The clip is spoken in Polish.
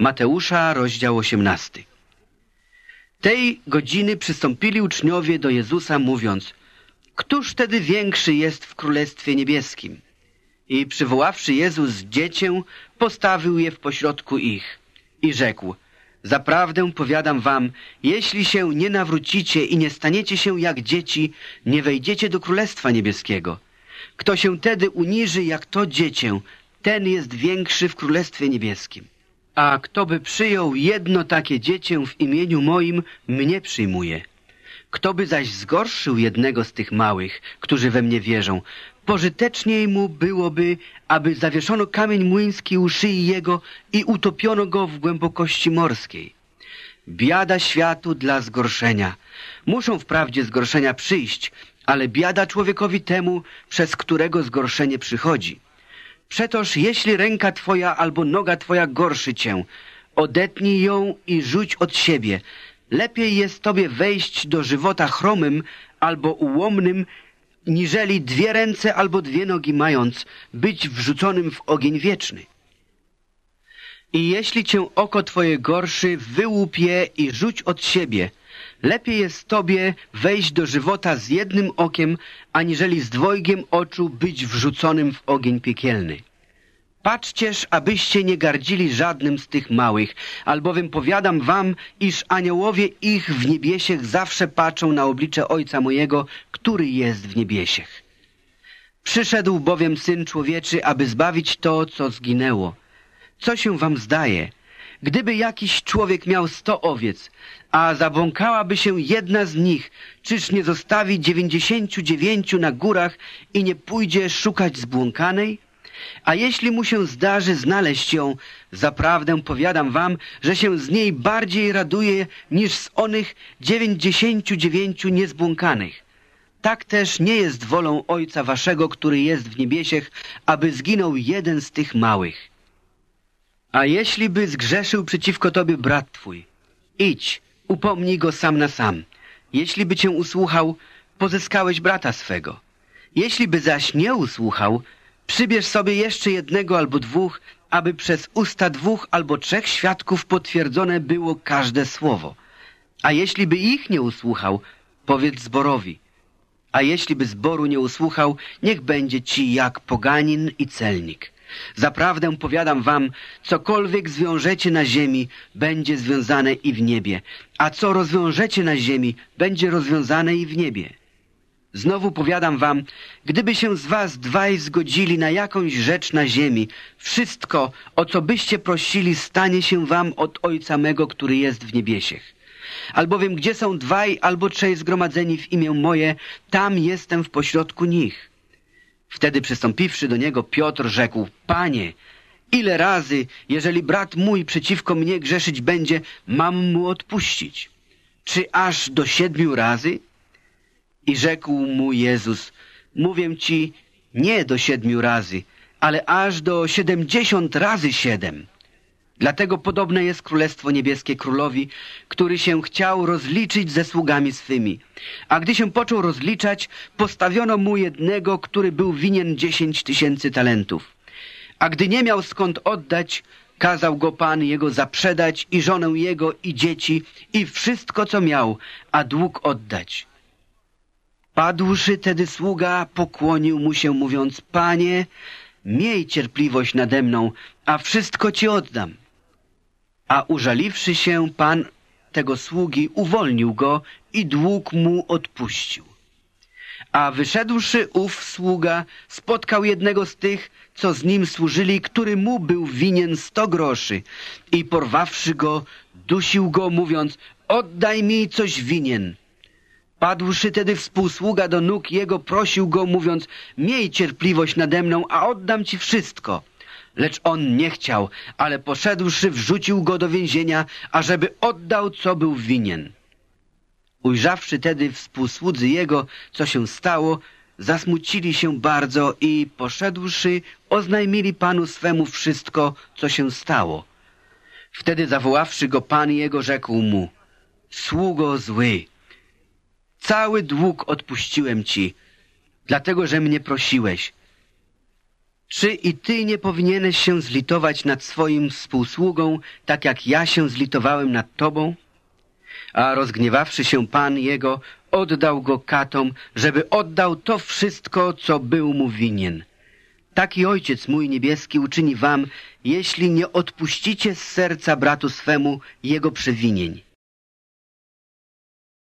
Mateusza, rozdział 18. Tej godziny przystąpili uczniowie do Jezusa, mówiąc, Któż tedy większy jest w Królestwie Niebieskim? I przywoławszy Jezus dziecię, postawił je w pośrodku ich i rzekł, Zaprawdę powiadam wam, jeśli się nie nawrócicie i nie staniecie się jak dzieci, nie wejdziecie do Królestwa Niebieskiego. Kto się tedy uniży jak to dziecię, ten jest większy w Królestwie Niebieskim. A kto by przyjął jedno takie dziecię w imieniu moim, mnie przyjmuje. Kto by zaś zgorszył jednego z tych małych, którzy we mnie wierzą, pożyteczniej mu byłoby, aby zawieszono kamień młyński u szyi jego i utopiono go w głębokości morskiej. Biada światu dla zgorszenia. Muszą wprawdzie zgorszenia przyjść, ale biada człowiekowi temu, przez którego zgorszenie przychodzi. Przetoż jeśli ręka twoja albo noga twoja gorszy cię, odetnij ją i rzuć od siebie. Lepiej jest tobie wejść do żywota chromym albo ułomnym, niżeli dwie ręce albo dwie nogi mając, być wrzuconym w ogień wieczny. I jeśli cię oko twoje gorszy, wyłup je i rzuć od siebie. Lepiej jest tobie wejść do żywota z jednym okiem, aniżeli z dwojgiem oczu być wrzuconym w ogień piekielny. Patrzcież, abyście nie gardzili żadnym z tych małych, albowiem powiadam wam, iż aniołowie ich w niebiesiech zawsze patrzą na oblicze Ojca mojego, który jest w niebiesiech. Przyszedł bowiem Syn Człowieczy, aby zbawić to, co zginęło. Co się wam zdaje? Gdyby jakiś człowiek miał sto owiec, a zabłąkałaby się jedna z nich, czyż nie zostawi dziewięćdziesięciu dziewięciu na górach i nie pójdzie szukać zbłąkanej? A jeśli mu się zdarzy znaleźć ją, zaprawdę powiadam wam, że się z niej bardziej raduje niż z onych dziewięćdziesięciu dziewięciu niezbłąkanych. Tak też nie jest wolą Ojca waszego, który jest w niebiesiech, aby zginął jeden z tych małych. A jeśli by zgrzeszył przeciwko tobie brat twój, idź, upomnij go sam na sam. Jeśli by cię usłuchał, pozyskałeś brata swego. Jeśli by zaś nie usłuchał, przybierz sobie jeszcze jednego albo dwóch, aby przez usta dwóch albo trzech świadków potwierdzone było każde słowo. A jeśli by ich nie usłuchał, powiedz zborowi. A jeśli by zboru nie usłuchał, niech będzie ci jak poganin i celnik. Zaprawdę powiadam wam, cokolwiek zwiążecie na ziemi, będzie związane i w niebie, a co rozwiążecie na ziemi, będzie rozwiązane i w niebie. Znowu powiadam wam, gdyby się z was dwaj zgodzili na jakąś rzecz na ziemi, wszystko, o co byście prosili, stanie się wam od Ojca mego, który jest w niebiesiech. Albowiem gdzie są dwaj albo trzej zgromadzeni w imię moje, tam jestem w pośrodku nich. Wtedy przystąpiwszy do niego, Piotr rzekł, Panie, ile razy, jeżeli brat mój przeciwko mnie grzeszyć będzie, mam mu odpuścić? Czy aż do siedmiu razy? I rzekł mu Jezus, mówię ci, nie do siedmiu razy, ale aż do siedemdziesiąt razy siedem. Dlatego podobne jest Królestwo Niebieskie Królowi, który się chciał rozliczyć ze sługami swymi. A gdy się począł rozliczać, postawiono mu jednego, który był winien dziesięć tysięcy talentów. A gdy nie miał skąd oddać, kazał go Pan jego zaprzedać i żonę jego i dzieci i wszystko, co miał, a dług oddać. Padłszy tedy sługa, pokłonił mu się, mówiąc, Panie, miej cierpliwość nade mną, a wszystko ci oddam. A użaliwszy się pan tego sługi, uwolnił go i dług mu odpuścił. A wyszedłszy ów sługa, spotkał jednego z tych, co z nim służyli, który mu był winien sto groszy i porwawszy go, dusił go, mówiąc, oddaj mi coś winien. Padłszy tedy współsługa do nóg jego, prosił go, mówiąc, miej cierpliwość nade mną, a oddam ci wszystko. Lecz on nie chciał, ale poszedłszy, wrzucił go do więzienia, ażeby oddał, co był winien. Ujrzawszy tedy współsłudzy jego, co się stało, zasmucili się bardzo i poszedłszy, oznajmili panu swemu wszystko, co się stało. Wtedy zawoławszy go pan jego, rzekł mu, sługo zły, cały dług odpuściłem ci, dlatego, że mnie prosiłeś. Czy i ty nie powinieneś się zlitować nad swoim współsługą, tak jak ja się zlitowałem nad tobą? A rozgniewawszy się Pan jego, oddał go katom, żeby oddał to wszystko, co był mu winien. Taki Ojciec mój niebieski uczyni wam, jeśli nie odpuścicie z serca bratu swemu jego przewinień.